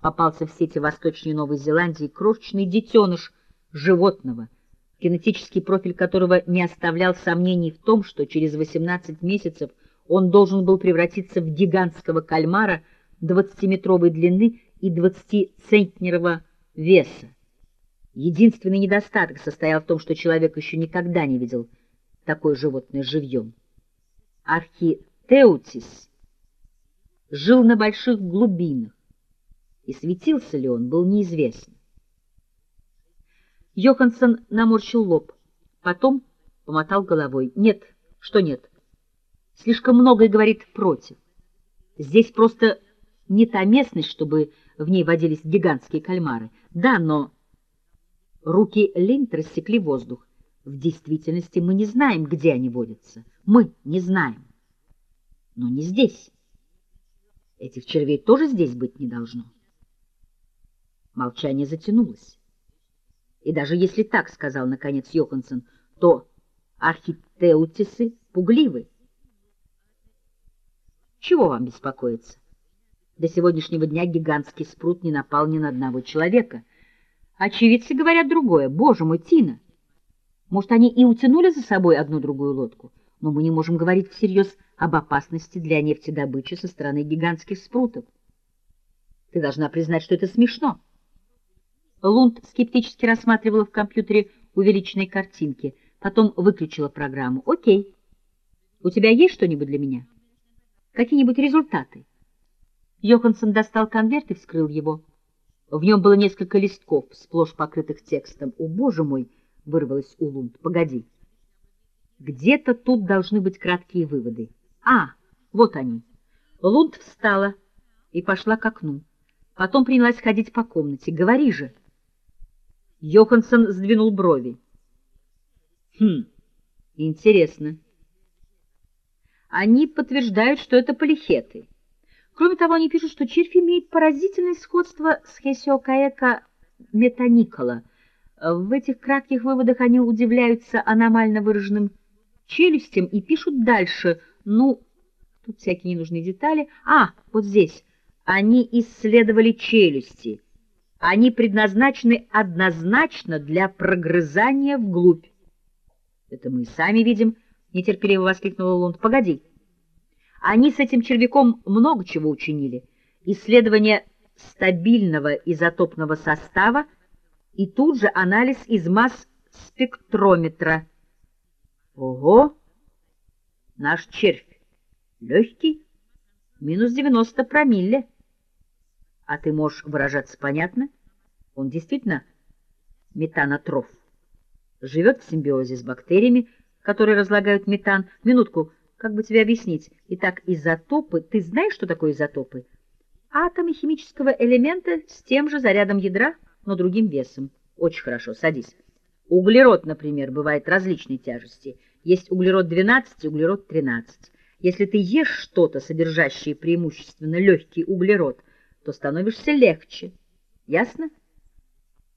попался в сети Восточной Новой Зеландии крошечный детеныш животного, генетический профиль которого не оставлял сомнений в том, что через 18 месяцев он должен был превратиться в гигантского кальмара 20-метровой длины и 20-центнерового веса. Единственный недостаток состоял в том, что человек еще никогда не видел такое животное живьем. Архитеутис жил на больших глубинах, и светился ли он, был неизвестно. Йоханссон наморщил лоб, потом помотал головой. Нет, что нет. Слишком многое говорит против. Здесь просто не та местность, чтобы в ней водились гигантские кальмары. Да, но... Руки Линд рассекли воздух. В действительности мы не знаем, где они водятся. Мы не знаем. Но не здесь. Этих червей тоже здесь быть не должно. Молчание затянулось. И даже если так, — сказал наконец Йоханссон, — то архитеутисы пугливы. Чего вам беспокоиться? До сегодняшнего дня гигантский спрут не напал ни на одного человека. Очевидцы говорят другое. Боже мой, Тина! Может, они и утянули за собой одну-другую лодку, но мы не можем говорить всерьез об опасности для нефтедобычи со стороны гигантских спрутов. Ты должна признать, что это смешно. Лунд скептически рассматривала в компьютере увеличенные картинки, потом выключила программу. «Окей. У тебя есть что-нибудь для меня? Какие-нибудь результаты?» Йоханссон достал конверт и вскрыл его. В нем было несколько листков, сплошь покрытых текстом. «О, боже мой!» — вырвалось у Лунд. «Погоди. Где-то тут должны быть краткие выводы. А, вот они». Лунд встала и пошла к окну. Потом принялась ходить по комнате. «Говори же!» Йоханссон сдвинул брови. «Хм, интересно. Они подтверждают, что это полихеты». Кроме того, они пишут, что червь имеет поразительное сходство с хесиокаэка метаникола. В этих кратких выводах они удивляются аномально выраженным челюстям и пишут дальше. Ну, тут всякие ненужные детали. А, вот здесь. Они исследовали челюсти. Они предназначены однозначно для прогрызания вглубь. Это мы сами видим, — нетерпеливо воскликнула Лунд. — Погоди. Они с этим червяком много чего учинили. Исследование стабильного изотопного состава и тут же анализ из масс спектрометра. Ого! Наш червь легкий, минус 90 промилле. А ты можешь выражаться понятно? Он действительно метанотроф. Живет в симбиозе с бактериями, которые разлагают метан. Минутку, как бы тебе объяснить? Итак, изотопы. Ты знаешь, что такое изотопы? Атомы химического элемента с тем же зарядом ядра, но другим весом. Очень хорошо, садись. Углерод, например, бывает различной тяжести. Есть углерод-12 и углерод-13. Если ты ешь что-то, содержащее преимущественно легкий углерод, то становишься легче. Ясно?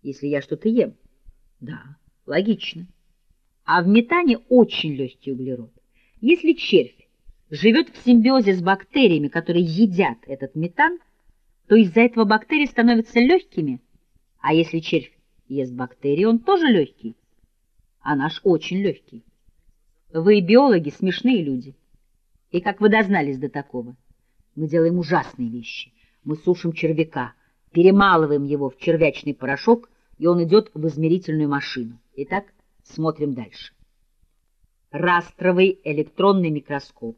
Если я что-то ем. Да, логично. А в метане очень легкий углерод. Если червь живет в симбиозе с бактериями, которые едят этот метан, то из-за этого бактерии становятся легкими, а если червь ест бактерии, он тоже легкий, а наш очень легкий. Вы, биологи, смешные люди. И как вы дознались до такого? Мы делаем ужасные вещи. Мы сушим червяка, перемалываем его в червячный порошок, и он идет в измерительную машину. Итак, смотрим дальше растровый электронный микроскоп.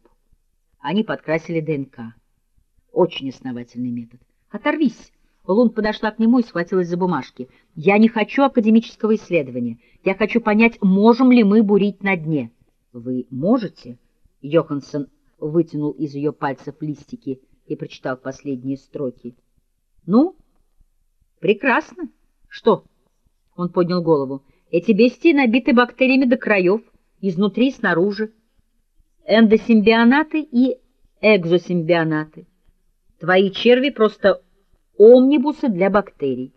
Они подкрасили ДНК. Очень основательный метод. Оторвись! Лун подошла к нему и схватилась за бумажки. Я не хочу академического исследования. Я хочу понять, можем ли мы бурить на дне. Вы можете? Йоханссон вытянул из ее пальцев листики и прочитал последние строки. Ну, прекрасно. Что? Он поднял голову. Эти бестии набиты бактериями до краев изнутри и снаружи, эндосимбионаты и экзосимбионаты. Твои черви просто омнибусы для бактерий.